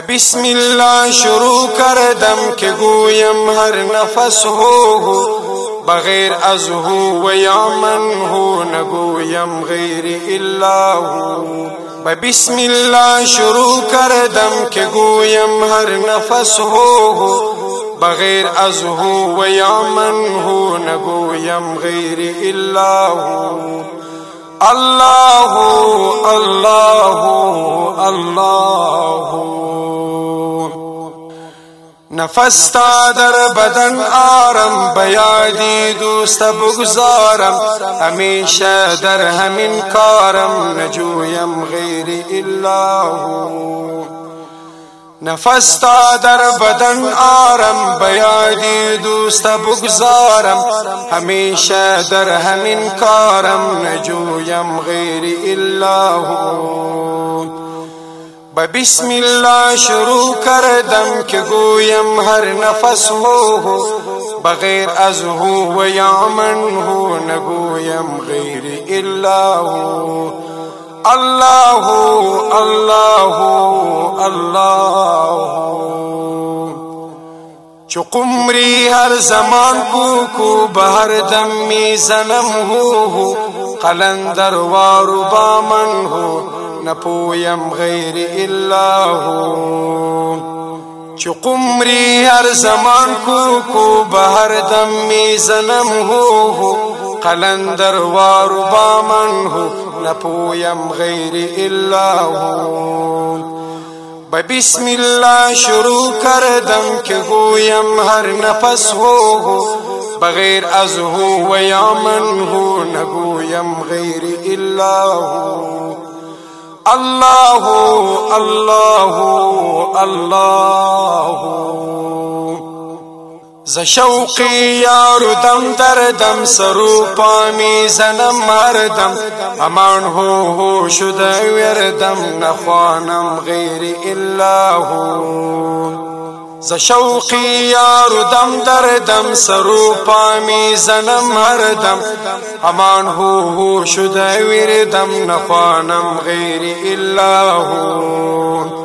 بسم الله شروع کردم که گویم هر نفس هو بغیر از هو و یا من هو نگویم غیر الا هو. بسم الله شروع کردم که گویم هر نفس هو بغیر از هو و یا من هو نگویم غیر الا هو. الله الله الله نفس تا در بدن آرم به یاد دوست بگذارم همیشه در همین کارم نجویم غیر الله نفس تا در بدن آرم به یاد دوست بگذارم. همیشه در همین کارم نجویم غیر الله بسم الله شروع کردم که گویم هر نفس هو بغیر از هو و یا من هو نگویم غیر الا هو. الله الله الله. چو قمری هر زمان کو کو به هر دم میزنم هو. قلندر وارو با من هو نپویم غیر الا هو. چې قمري هر زمان کو کو بهر دم می زنم هو قلندر وارو بامن هو نپویم غیر الا هو. بسم الله شروع کردم که گویم هر نفس هو بغیر از هو و یا من هو نگویم غیر الا هو الله الله الله ز شوق یارو دم در دم سرو پامی زنم هر دم. امان هو هو شده وردم نخوانم غیر الا هو. ز شوق یارو دم در دم سرو پامی زنم هر دم امان هو هو شده وردم نخوانم غیر الا هو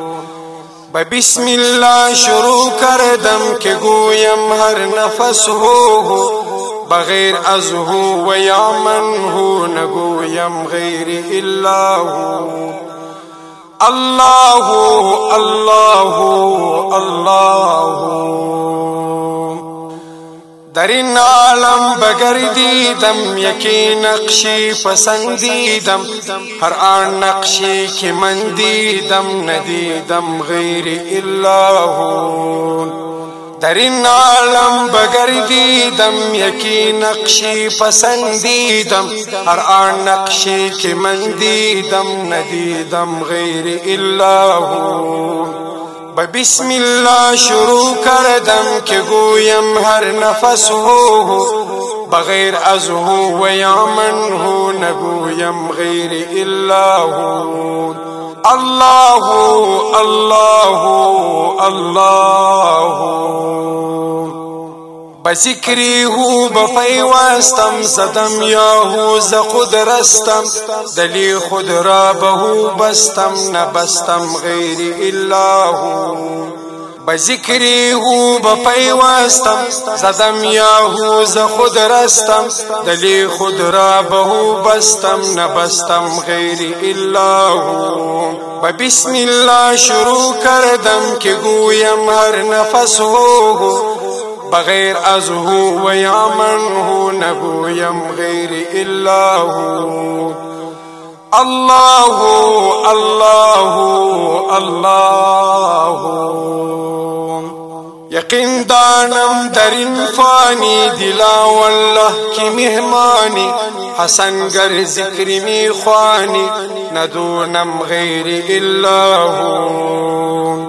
بسم الله شروع کردم که گویم هر نفس هو هو، بغیر از ہو و یا من هو نگویم غیر الا هو۔ اللہ ہو اللہ ہو، اللہ این عالم بگردیدم یکی نقشی پسندیدم. هر آن نقشی که من دیدم ندیدم غیر الله. در این عالم بگردیدم یکی نقشی پسندیدم. هر آن نقشی که من دیدم ندیدم غیر به بسم اللہ شروع کر دم کہ گویم ہر نفس ہو ہو، بغیر از ہو و یا من ہو نگویم غیر اللہ ہو۔ اللہ ہو اللہ ہو اللہ ہو۔ بذکری هو بفیوستم زدم یا هو ز خود رستم دلی خود را به بستم نبستم غیر الا هو بذکری هو بپیوستم زدم یاهو ز خود رستم دلی خود را بهو بستم نبستم غیر الا هو به بسم الله شروع کردم که گویم هر نفس هو بغیر از هو و یا من هو نگویم غیر الا هو الله الله الله. یقین دانم در این فانی دلا والله کی مهمانی. حسن گر ذکر می خوانی ندونم غیر الا هو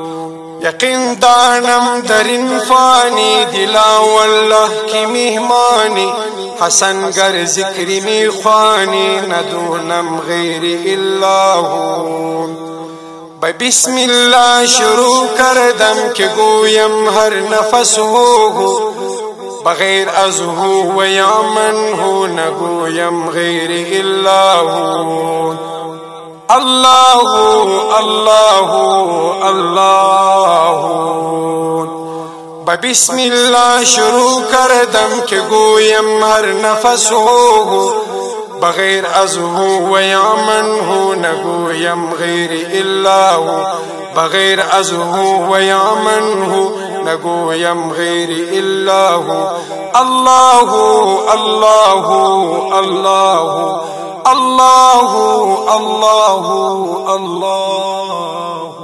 یقین دانم در این فانی دلا والله کی مهمانی. حسن گر ذکر می خوانی ندونم غیر الا هو به بسم الله شروع کردم که گویم هر نفس هو بغیر از هو و یا من هو نگویم غیر الا الله الله الله بسم الله شروع کردم که گویم هر نفس هو بغیر از هو و یا من هو نگویم غیر الله بغیر از هو و یا من هو نگویم غیر الا هو الله هو الله هو الله الله الله الله.